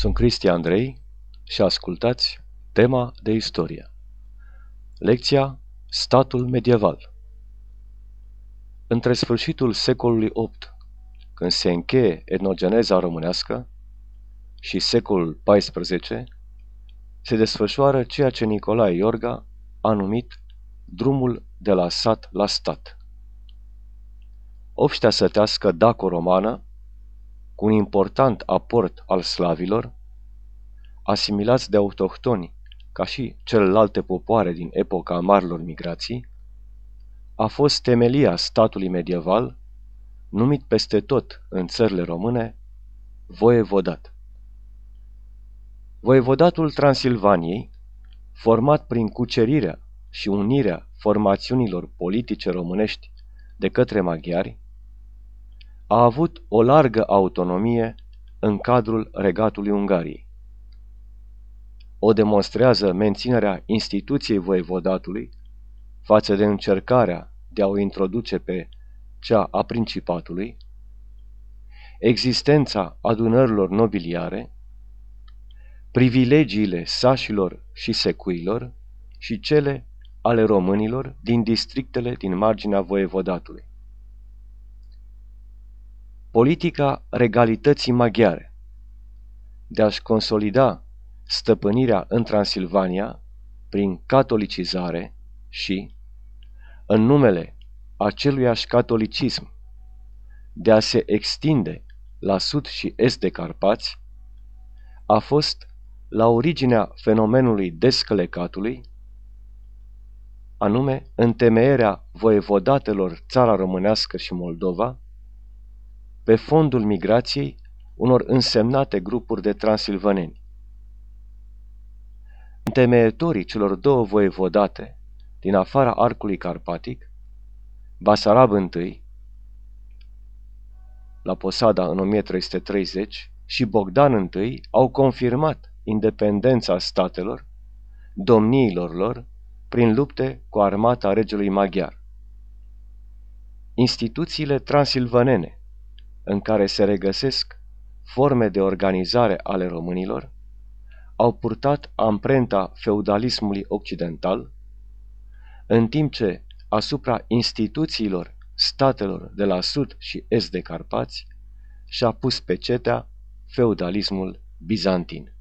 Sunt Cristian Andrei și ascultați tema de istorie. Lecția Statul medieval. Între sfârșitul secolului VIII, când se încheie etnogeneza românească, și secolul XIV, se desfășoară ceea ce Nicolae Iorga a numit drumul de la sat la stat. Obștea sătească daco-romană cu un important aport al slavilor, asimilați de autohtoni ca și celelalte popoare din epoca marilor migrații, a fost temelia statului medieval, numit peste tot în țările române voievodat. Voievodatul Transilvaniei, format prin cucerirea și unirea formațiunilor politice românești de către maghiari, a avut o largă autonomie în cadrul regatului Ungariei. O demonstrează menținerea instituției voievodatului față de încercarea de a o introduce pe cea a principatului, existența adunărilor nobiliare, privilegiile sașilor și secuilor și cele ale românilor din districtele din marginea voievodatului. Politica regalității maghiare. De a-și consolida stăpânirea în Transilvania prin catolicizare și, în numele aceluiași catolicism, de a se extinde la sud și est de Carpați, a fost la originea fenomenului descălecatului, anume întemeierea voievodatelor țara românească și Moldova, pe fondul migrației unor însemnate grupuri de transilvaneni. Întemeietorii celor două voievodate din afara arcului carpatic, Basarab I, la Posada în 1330, și Bogdan I au confirmat independența statelor, domniilor lor, prin lupte cu armata regelui maghiar. Instituțiile transilvanene în care se regăsesc forme de organizare ale românilor, au purtat amprenta feudalismului occidental, în timp ce asupra instituțiilor statelor de la sud și est de Carpați și-a pus pe cetea feudalismul bizantin.